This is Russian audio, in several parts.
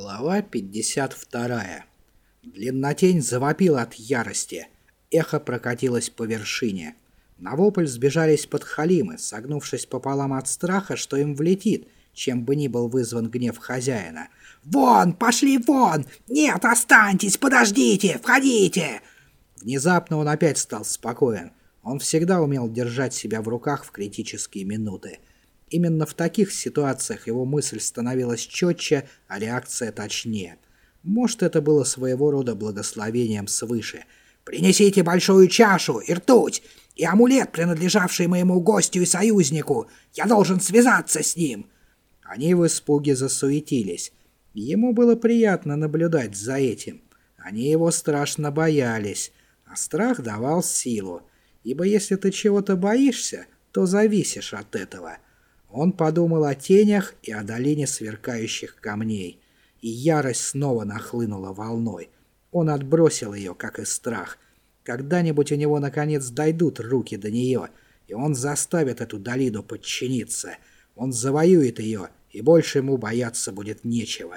Глава 52. Длиннотень завопил от ярости. Эхо прокатилось по вершине. На вопль сбежались подхалимы, согнувшись пополам от страха, что им влетит, чем бы ни был вызван гнев хозяина. «Вон! Пошли вон! Нет, останьтесь! Подождите! Входите!» Внезапно он опять стал спокоен. Он всегда умел держать себя в руках в критические минуты. Именно в таких ситуациях его мысль становилась четче, а реакция точнее. Может, это было своего рода благословением свыше. «Принесите большую чашу и ртуть, и амулет, принадлежавший моему гостю и союзнику. Я должен связаться с ним!» Они в испуге засуетились. Ему было приятно наблюдать за этим. Они его страшно боялись, а страх давал силу. Ибо если ты чего-то боишься, то зависишь от этого – он подумал о тенях и о долине сверкающих камней, и ярость снова нахлынула волной. Он отбросил ее, как и страх. Когда-нибудь у него, наконец, дойдут руки до нее, и он заставит эту долину подчиниться. Он завоюет ее, и больше ему бояться будет нечего.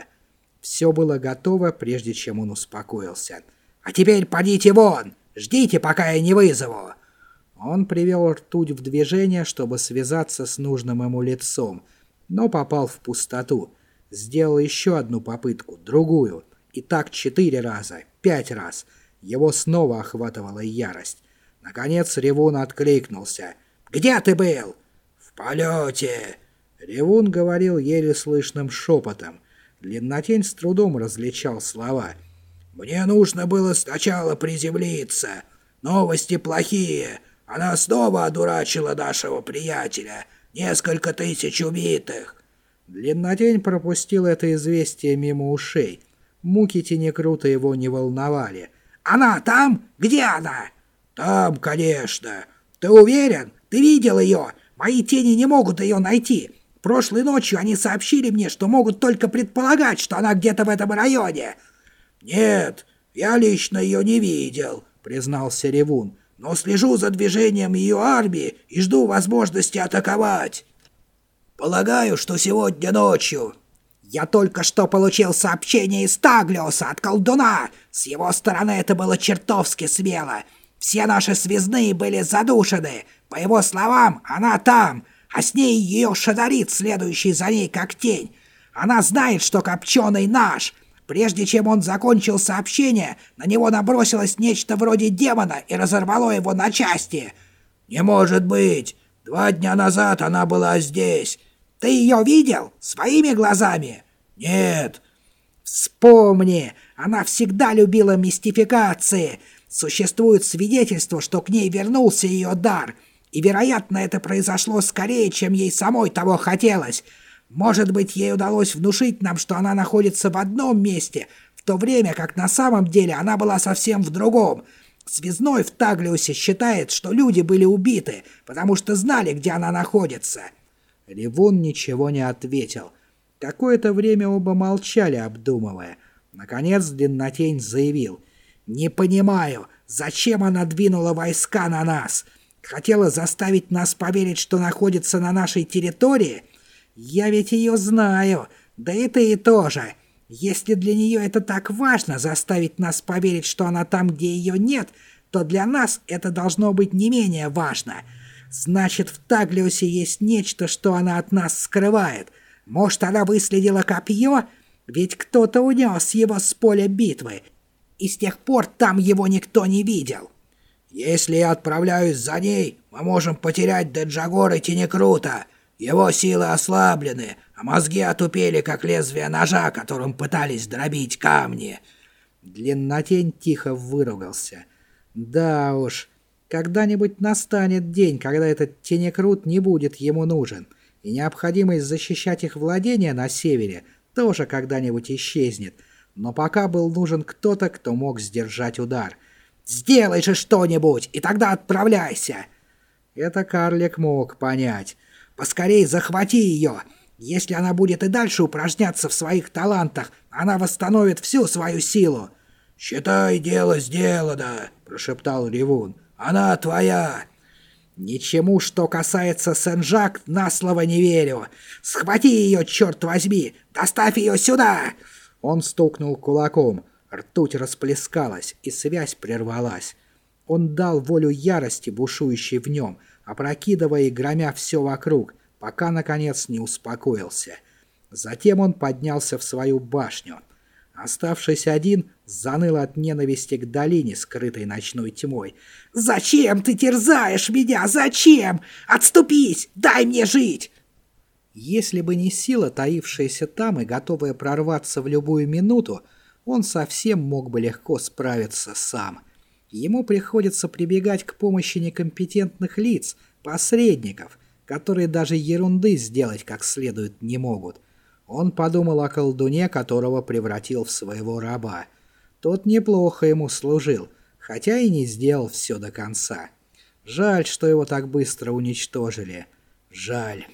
Все было готово, прежде чем он успокоился. «А теперь подите вон! Ждите, пока я не вызову!» Он привел ртуть в движение, чтобы связаться с нужным ему лицом, но попал в пустоту. Сделал еще одну попытку, другую. И так четыре раза, пять раз. Его снова охватывала ярость. Наконец Ревун откликнулся. «Где ты был?» «В полете!» Ревун говорил еле слышным шепотом. Длиннотень с трудом различал слова. «Мне нужно было сначала приземлиться. Новости плохие. Она снова одурачила нашего приятеля. Несколько тысяч убитых. Длиннотень пропустил это известие мимо ушей. Муки Тенекрута его не волновали. «Она там? Где она?» «Там, конечно. Ты уверен? Ты видел ее? Мои тени не могут ее найти. Прошлой ночью они сообщили мне, что могут только предполагать, что она где-то в этом районе». «Нет, я лично ее не видел», — признался Ревун но слежу за движением ее армии и жду возможности атаковать. Полагаю, что сегодня ночью. Я только что получил сообщение из Таглиоса от колдуна. С его стороны это было чертовски смело. Все наши связные были задушены. По его словам, она там, а с ней ее шадарит, следующий за ней как тень. Она знает, что Копченый наш, Прежде чем он закончил сообщение, на него набросилось нечто вроде демона и разорвало его на части. «Не может быть! Два дня назад она была здесь. Ты ее видел? Своими глазами?» «Нет». «Вспомни! Она всегда любила мистификации. Существует свидетельство, что к ней вернулся ее дар, и, вероятно, это произошло скорее, чем ей самой того хотелось». Может быть, ей удалось внушить нам, что она находится в одном месте, в то время как на самом деле она была совсем в другом. Связной в Таглиусе считает, что люди были убиты, потому что знали, где она находится». Ревун ничего не ответил. Какое-то время оба молчали, обдумывая. Наконец Длиннотень заявил. «Не понимаю, зачем она двинула войска на нас? Хотела заставить нас поверить, что находится на нашей территории?» Я ведь ее знаю, да и ты тоже. Если для нее это так важно заставить нас поверить, что она там, где ее нет, то для нас это должно быть не менее важно. Значит, в Таглиусе есть нечто, что она от нас скрывает. Может, она выследила копье? Ведь кто-то унес его с поля битвы, и с тех пор там его никто не видел. Если я отправляюсь за ней, мы можем потерять Деджагор и Тенекрута. Его силы ослаблены, а мозги отупели, как лезвие ножа, которым пытались дробить камни. Длиннотень тихо выругался. Да уж, когда-нибудь настанет день, когда этот тенекрут не будет ему нужен, и необходимость защищать их владения на севере тоже когда-нибудь исчезнет. Но пока был нужен кто-то, кто мог сдержать удар. «Сделай же что-нибудь, и тогда отправляйся!» Это карлик мог понять. Поскорей захвати ее. Если она будет и дальше упражняться в своих талантах, она восстановит всю свою силу. «Считай, дело сделано», — прошептал Ревун. «Она твоя». «Ничему, что касается Сен-Жак, на слово не верю. Схвати ее, черт возьми! Доставь ее сюда!» Он стукнул кулаком, ртуть расплескалась, и связь прервалась. Он дал волю ярости, бушующей в нем, опрокидывая и громя все вокруг, пока, наконец, не успокоился. Затем он поднялся в свою башню. Оставшись один, заныл от ненависти к долине, скрытой ночной тьмой. «Зачем ты терзаешь меня? Зачем? Отступись! Дай мне жить!» Если бы не сила, таившаяся там и готовая прорваться в любую минуту, он совсем мог бы легко справиться сам. Ему приходится прибегать к помощи некомпетентных лиц, посредников, которые даже ерунды сделать как следует не могут. Он подумал о колдуне, которого превратил в своего раба. Тот неплохо ему служил, хотя и не сделал все до конца. Жаль, что его так быстро уничтожили. Жаль.